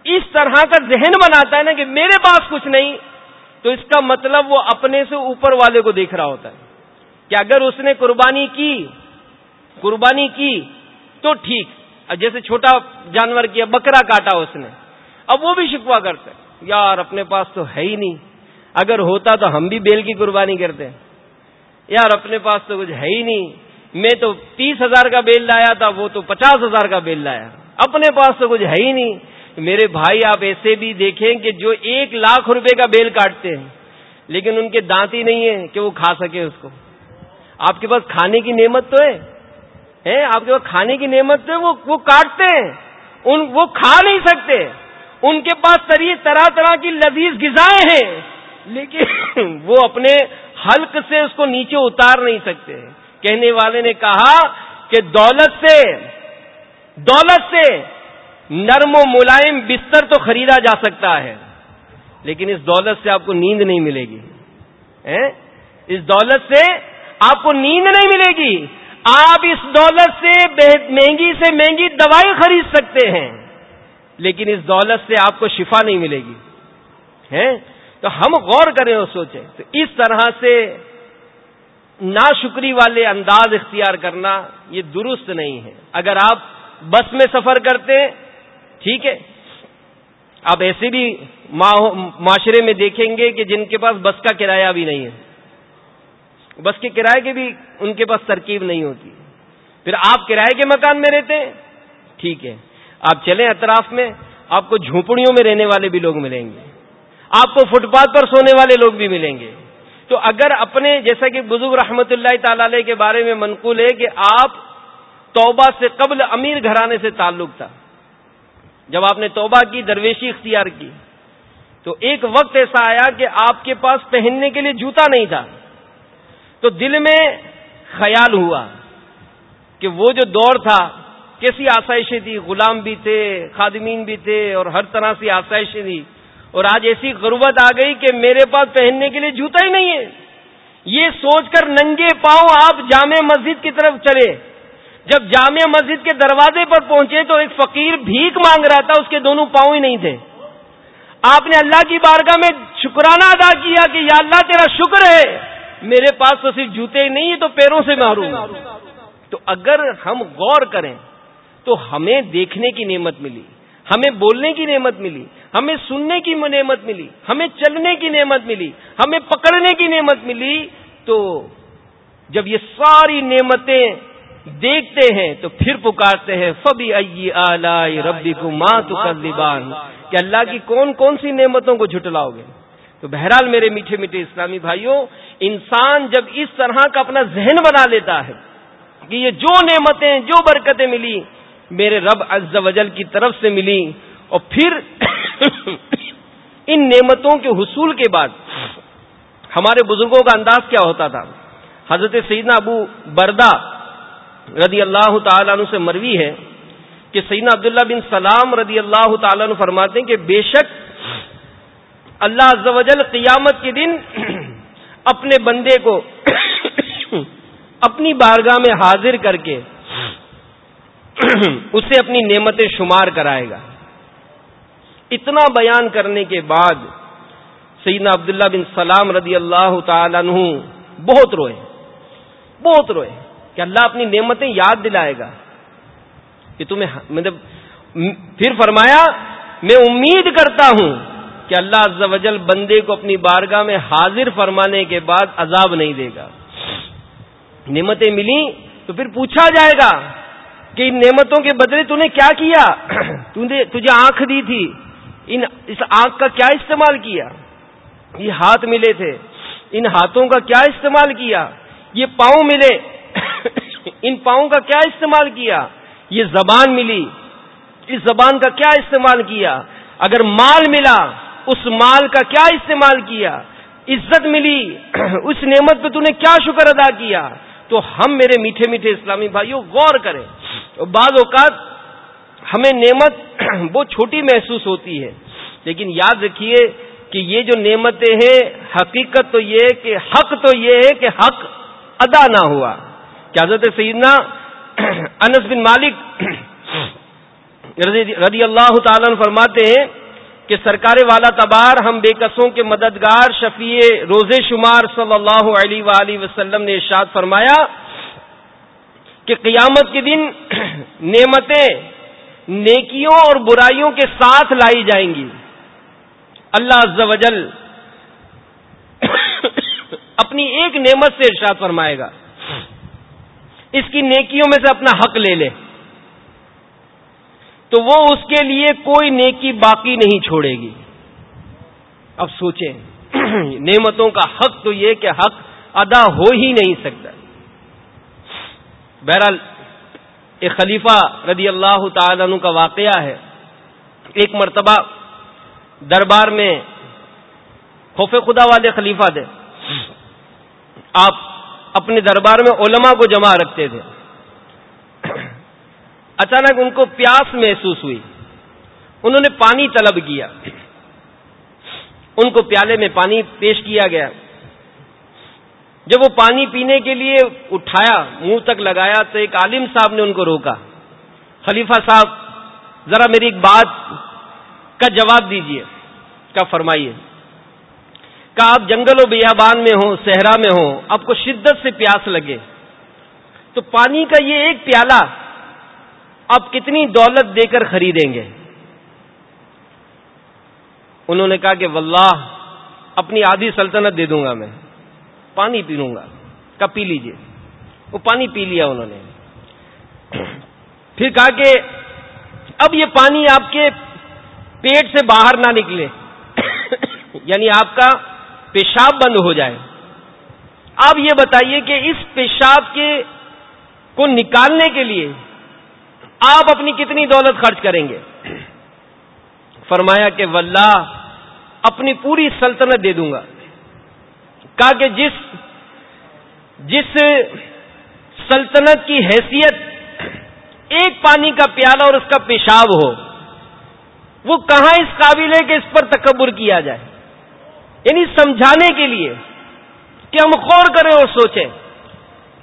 اس طرح کا ذہن بناتا ہے نا کہ میرے پاس کچھ نہیں، تو اس کا مطلب وہ اپنے سے اوپر والے کو دیکھ رہا ہوتا ہے کہ اگر اس نے قربانی کی قربانی کی تو ٹھیک۔ جیسے چھوٹا جانور کیا، بکرا کاٹا اس نے۔ اب وہ بھی شکوا کرتے یار، اپنے پاس تو ہے ہی نہیں۔ اگر ہوتا تو ہم بھی بیل کی قربانی کرتے۔ یار، اپنے پاس تو کچھ ہے ہی نہیں۔ میں تو تیس ہزار کا بیل لایا تھا، وہ تو پچاس ہزار کا بیل لایا۔ اپنے پاس تو کچھ ہے ہی نہیں۔ میرے بھائی آپ ایسے بھی دیکھیں کہ جو ایک لاکھ روپے کا بیل کاٹتے ہیں، لیکن ان کے دانت ہی نہیں ہے کہ وہ کھا سکے اس کو۔ آپ کے پاس کھانے کی نعمت تو ہے؟ آپ کے پاس کھانے کی نعمت تو ہے، وہ کاٹتے ہیں۔ ان وہ کھا نہیں سکتے۔ ان کے پاس طرح طرح کی لذیذ غذائیں ہیں، لیکن (laughs) وہ اپنے حلق سے اس کو نیچے اتار نہیں سکتے۔ کہنے والے نے کہا کہ دولت سے دولت سے نرم و ملائم بستر تو خریدا جا سکتا ہے۔ لیکن اس دولت سے آپ کو نیند نہیں ملے گی۔ اس دولت سے آپ کو نیند نہیں ملے گی۔ آپ اس دولت سے مہنگی سے مہنگی دوائی خرید سکتے ہیں۔ لیکن اس دولت سے آپ کو شفا نہیں ملے گی۔ تو ہم غور کریں اور سوچیں۔ تو اس طرح سے ناشکری والے انداز اختیار کرنا یہ درست نہیں ہے۔ اگر آپ بس میں سفر کرتے ٹھیک ہے؟ آپ ایسے بھی معاشرے میں دیکھیں گے کہ جن کے پاس بس کا کرایہ بھی نہیں ہے۔ بس کے کرائے کی بھی ان کے پاس ترکیب نہیں ہوتی۔ پھر آپ کرائے کے مکان میں رہتے ہیں؟ ٹھیک ہے۔ آپ چلیں اطراف میں، آپ کو جھونپڑیوں میں رہنے والے بھی لوگ ملیں گے۔ آپ کو فٹ پاتھ پر سونے والے لوگ بھی ملیں گے۔ تو اگر اپنے، جیسا کہ بزرگ رحمت اللہ تعالی علیہ کے بارے میں منقول ہے کہ آپ توبہ سے قبل امیر گھرانے سے تعلق تھا۔ جب آپ نے توبہ کی، درویشی اختیار کی۔ تو ایک وقت ایسا آیا کہ آپ کے پاس پہننے کے لیے جوتا نہیں تھا۔ تو دل میں خیال ہوا کہ وہ جو دور تھا، کیسی آسائشیں تھی غلام بھی تھے، خادمین بھی تھے اور ہر طرح سے آسائشیں تھی اور آج ایسی غربت آ گئی کہ میرے پاس پہننے کے لیے جوتا ہی نہیں ہے۔ یہ سوچ کر ننگے پاؤں آپ جامع مسجد کی طرف چلے۔ جب جامع مسجد کے دروازے پر پہنچے تو ایک فقیر بھیک مانگ رہا تھا، اس کے دونوں پاؤں ہی نہیں تھے۔ آپ نے اللہ کی بارگاہ میں شکرانہ ادا کیا کہ یا اللہ تیرا شکر ہے، میرے پاس تو صرف جوتے ہی نہیں تو پیروں سے محروم۔ تو اگر ہم غور کریں تو ہمیں دیکھنے کی نعمت ملی، ہمیں بولنے کی نعمت ملی، ہمیں سننے کی نعمت ملی، ہمیں چلنے کی نعمت ملی، ہمیں پکڑنے کی نعمت ملی، تو جب یہ ساری نعمتیں دیکھتے ہیں تو پھر پکارتے ہیں فبی ائی ربی کو ماں تو کہ اللہ کی کون کون سی نعمتوں کو جھٹلاؤ گے؟ تو بہرحال میرے میٹھے میٹھے اسلامی بھائیوں، انسان جب اس طرح کا اپنا ذہن بنا لیتا ہے کہ یہ جو نعمتیں، جو برکتیں ملی میرے رب عز و جل کی طرف سے ملی اور پھر (coughs) ان نعمتوں کے حصول کے بعد ہمارے بزرگوں کا انداز کیا ہوتا تھا؟ حضرت سیدنا ابو بردا رضی اللہ تعالیٰ عنہ سے مروی ہے کہ سیدنا عبداللہ بن سلام رضی اللہ تعالیٰ عنہ فرماتے ہیں کہ بے شک اللہ عز و جل قیامت کے دن (clears throat) اپنے بندے کو (clears throat) اپنی بارگاہ میں حاضر کر کے (clears throat) اسے اپنی نعمتیں شمار کرائے گا۔ اتنا بیان کرنے کے بعد سیدنا عبداللہ بن سلام رضی اللہ تعالیٰ عنہ بہت روئے بہت روئے۔ کہ اللہ اپنی نعمتیں یاد دلائے گا کہ تمہیں مطلب پھر فرمایا، میں امید کرتا ہوں کہ اللہ عز و جل بندے کو اپنی بارگاہ میں حاضر فرمانے کے بعد عذاب نہیں دے گا۔ نعمتیں ملی تو پھر پوچھا جائے گا کہ ان نعمتوں کے بدلے تو نے کیا کیا؟ (clears throat) تجھے آنکھ دی تھی، ان اس آنکھ کا کیا استعمال کیا؟ یہ ہاتھ ملے تھے۔ ان ہاتھوں کا کیا استعمال کیا؟ یہ پاؤں ملے۔ ان پاؤں کا کیا استعمال کیا؟ یہ زبان ملی۔ اس زبان کا کیا استعمال کیا؟ اگر مال ملا، اس مال کا کیا استعمال کیا؟ عزت ملی، (clears throat) اس نعمت پہ تو نے کیا شکر ادا کیا؟ تو ہم میرے میٹھے میٹھے اسلامی بھائیوں، غور کریں۔ بعض اوقات ہمیں نعمت (clears throat) بہت چھوٹی محسوس ہوتی ہے۔ لیکن یاد رکھیے کہ یہ جو نعمتیں ہیں، حقیقت تو یہ کہ حق تو یہ ہے کہ حق ادا نہ ہوا۔ کیا حضرت سیدنا انس بن مالک رضی اللہ تعالیٰ فرماتے ہیں کہ سرکار والا تبار ہم بے قصوں کے مددگار شفیع روز شمار صلی اللہ علیہ وآلہ وسلم نے ارشاد فرمایا کہ قیامت کے دن نعمتیں نیکیوں اور برائیوں کے ساتھ لائی جائیں گی۔ اللہ عز و جل اپنی ایک نعمت سے ارشاد فرمائے گا۔ اس کی نیکیوں میں سے اپنا حق لے لے۔ تو وہ اس کے لیے کوئی نیکی باقی نہیں چھوڑے گی۔ اب سوچیں، (clears throat) نعمتوں کا حق تو یہ کہ حق ادا ہو ہی نہیں سکتا۔ بہرحال، ایک خلیفہ رضی اللہ تعالی عنہ کا واقعہ ہے۔ ایک مرتبہ دربار میں خوف خدا والے خلیفہ تھے۔ آپ اپنے دربار میں علماء کو جمع رکھتے تھے۔ اچانک ان کو پیاس محسوس ہوئی۔ انہوں نے پانی طلب کیا۔ ان کو پیالے میں پانی پیش کیا گیا۔ جب وہ پانی پینے کے لیے اٹھایا، منہ تک لگایا تو ایک عالم صاحب نے ان کو روکا۔ خلیفہ صاحب، ذرا میری ایک بات کا جواب دیجیے کیا فرمائیے۔ کہ آپ جنگل و بیابان میں ہوں، صحرا میں ہوں، آپ کو شدت سے پیاس لگے۔ تو پانی کا یہ ایک پیالہ آپ کتنی دولت دے کر خریدیں گے؟ انہوں نے کہا کہ واللہ، اپنی آدھی سلطنت دے دوں گا میں۔ پانی پی لوں گا۔ کب پی لیجیے وہ پانی پی لیا انہوں نے۔ پھر کہا کہ اب یہ پانی آپ کے پیٹ سے باہر نہ نکلے۔ یعنی آپ کا پیشاب بند ہو جائے۔ آپ یہ بتائیے کہ اس پیشاب کے کو نکالنے کے لیے آپ اپنی کتنی دولت خرچ کریں گے؟ فرمایا کہ واللہ، اپنی پوری سلطنت دے دوں گا۔ کہا کہ جس جس سلطنت کی حیثیت ایک پانی کا پیالہ اور اس کا پیشاب ہو، وہ کہاں اس قابل ہے کہ اس پر تکبر کیا جائے؟ یعنی سمجھانے کے لیے کہ ہم غور کریں اور سوچیں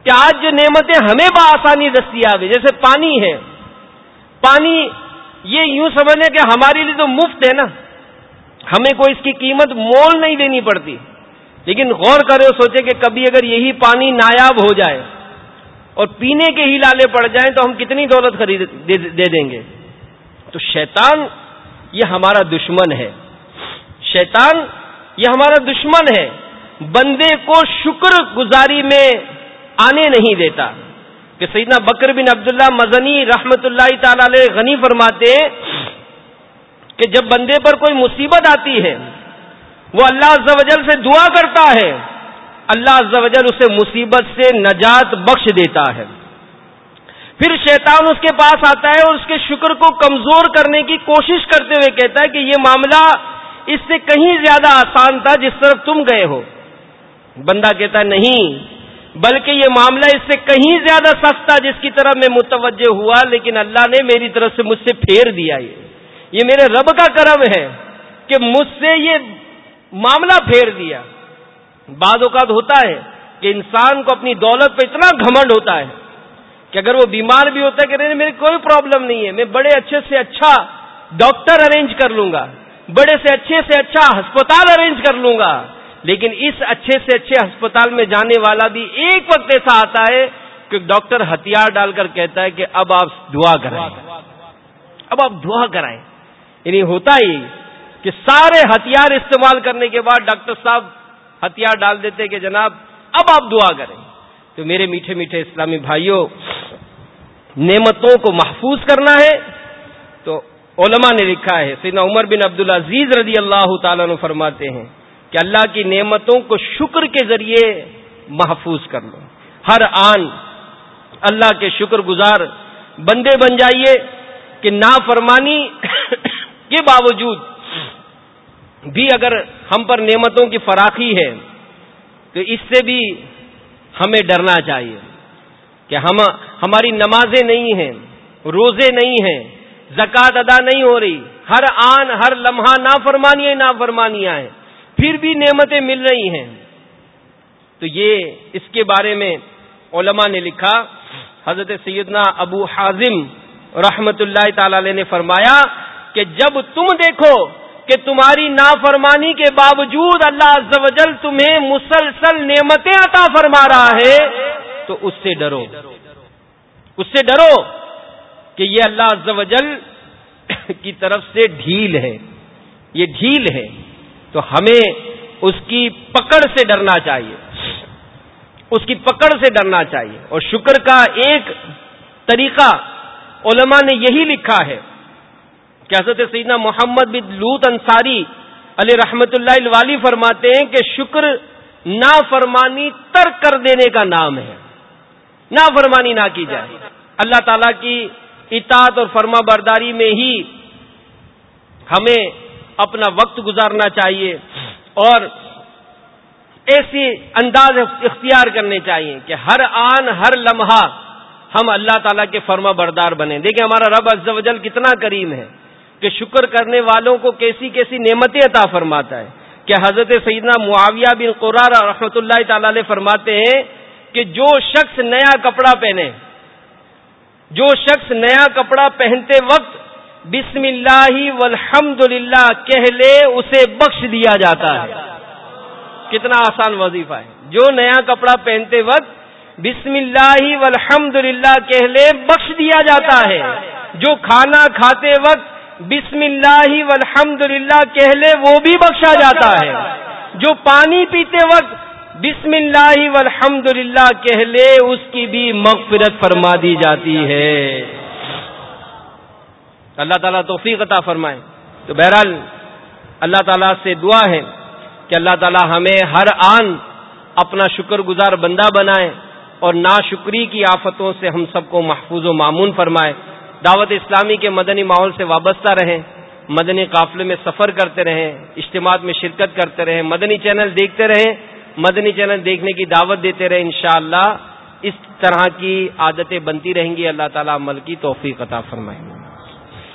کہ آج جو نعمتیں ہمیں بآسانی دستیاب ہے جیسے پانی ہے۔ پانی یہ یوں سمجھنے کہ ہمارے لیے تو مفت ہے نا۔ ہمیں کوئی اس کی قیمت مول نہیں دینی پڑتی۔ لیکن غور کرے اور سوچے کہ کبھی اگر یہی پانی نایاب ہو جائے اور پینے کے ہی لالے پڑ جائیں تو ہم کتنی دولت خرید دے دیں گے۔ تو شیطان یہ ہمارا دشمن ہے۔ شیطان یہ ہمارا دشمن ہے۔ بندے کو شکر گزاری میں آنے نہیں دیتا۔ کہ سیدنا بکر بن عبداللہ مزنی رحمت اللہ تعالی علیہ غنی فرماتے کہ جب بندے پر کوئی مصیبت آتی ہے، وہ اللہ عز و جل سے دعا کرتا ہے۔ اللہ عز و جل اسے مصیبت سے نجات بخش دیتا ہے۔ پھر شیطان اس کے پاس آتا ہے اور اس کے شکر کو کمزور کرنے کی کوشش کرتے ہوئے کہتا ہے کہ یہ معاملہ اس سے کہیں زیادہ آسان تھا جس طرف تم گئے ہو۔ بندہ کہتا ہے، نہیں، بلکہ یہ معاملہ اس سے کہیں زیادہ سستا جس کی طرف میں متوجہ ہوا، لیکن اللہ نے میری طرف سے مجھ سے پھیر دیا یہ۔ یہ میرے رب کا کرم ہے کہ مجھ سے یہ معاملہ پھیر دیا۔ بعض اوقات ہوتا ہے کہ انسان کو اپنی دولت پہ اتنا گھمنڈ ہوتا ہے کہ اگر وہ بیمار بھی ہوتا ہے کہ نہیں، میری کوئی پرابلم نہیں ہے، میں بڑے اچھے سے اچھا ڈاکٹر ارینج کر لوں گا۔ بڑے سے اچھے سے اچھا ہسپتال ارینج کر لوں گا۔ لیکن اس اچھے سے اچھے ہسپتال میں جانے والا بھی ایک وقت ایسا آتا ہے کہ ڈاکٹر ہتھیار ڈال کر کہتا ہے کہ اب آپ دعا کرائیں۔ اب آپ دعا کرائیں۔ یعنی ہوتا ہی کہ سارے ہتھیار استعمال کرنے کے بعد ڈاکٹر صاحب ہتھیار ڈال دیتے کہ جناب اب آپ دعا کریں۔ تو میرے میٹھے میٹھے اسلامی بھائیوں، نعمتوں کو محفوظ کرنا ہے۔ تو علماء نے لکھا ہے، سیدنا عمر بن عبد العزیز رضی اللہ تعالیٰ نے فرماتے ہیں کہ اللہ کی نعمتوں کو شکر کے ذریعے محفوظ کر لو۔ ہر آن اللہ کے شکر گزار، بندے بن جائیے کہ نافرمانی (coughs) کے باوجود بھی اگر ہم پر نعمتوں کی فراخی ہے تو اس سے بھی ہمیں ڈرنا چاہیے کہ ہم، ہماری نمازیں نہیں ہیں، روزے نہیں ہیں زکات ادا نہیں ہو رہی۔ ہر آن، ہر لمحہ نا فرمانیاں نا فرمانیاں ہیں۔ پھر بھی نعمتیں مل رہی ہیں۔ تو یہ اس کے بارے میں علماء نے لکھا۔ حضرت سیدنا ابو حازم رحمت اللہ تعالی نے فرمایا کہ جب تم دیکھو کہ تمہاری نافرمانی کے باوجود اللہ عز و جل تمہیں مسلسل نعمتیں عطا فرما رہا ہے، تو اس سے ڈرو۔ اس سے ڈرو۔ کہ یہ اللہ عز و جل کی طرف سے ڈھیل ہے۔ یہ ڈھیل ہے۔ تو ہمیں اس کی پکڑ سے ڈرنا چاہیے۔ اس کی پکڑ سے ڈرنا چاہیے۔ اور شکر کا ایک طریقہ علماء نے یہی لکھا ہے کہ حضرت سیدنا محمد بن لوت انصاری علی رحمت اللہ الوالی فرماتے ہیں کہ شکر نا فرمانی تر کر دینے کا نام ہے۔ نا فرمانی نہ کی جائے۔ اللہ تعالی کی اطاعت اور فرما برداری میں ہی ہمیں اپنا وقت گزارنا چاہیے اور ایسی انداز اختیار کرنے چاہیے کہ ہر آن، ہر لمحہ ہم اللہ تعالیٰ کے فرما بردار بنے دیکھیں ہمارا رب عز و جل کتنا کریم ہے کہ شکر کرنے والوں کو کیسی کیسی نعمتیں عطا فرماتا ہے۔ کہ حضرت سیدنا معاویہ بن قرار رحمۃ اللہ تعالی علیہ فرماتے ہیں کہ جو شخص نیا کپڑا پہنے جو شخص نیا کپڑا پہنتے وقت بسم اللہ والحمد للہ کہہ لے، اسے بخش دیا جاتا ہے۔ کتنا آسان وظیفہ ہے۔ جو نیا کپڑا پہنتے وقت بسم اللہ والحمد للہ کہہ لے، بخش دیا جاتا ہے۔ جو کھانا کھاتے وقت بسم اللہ والحمد للہ کہہ لے، وہ بھی بخشا جاتا ہے۔ جو پانی پیتے وقت بسم اللہ والحمد للہ کہہ لے، اس کی بھی مغفرت فرما دی جاتی ہے۔ اللہ تعالیٰ توفیق عطا فرمائے۔ تو بہرحال، اللہ تعالیٰ سے دعا ہے کہ اللہ تعالیٰ ہمیں ہر آن اپنا شکر گزار بندہ بنائے اور نا شکری کی آفتوں سے ہم سب کو محفوظ و معمون فرمائے۔ دعوت اسلامی کے مدنی ماحول سے وابستہ رہیں، مدنی قافلے میں سفر کرتے رہیں اجتماع میں شرکت کرتے رہیں، مدنی چینل دیکھتے رہیں۔ مدنی چینل دیکھنے کی دعوت دیتے رہے انشاءاللہ۔ اس طرح کی عادتیں بنتی رہیں گی۔ اللہ تعالیٰ عمل کی توفیق عطا فرمائیں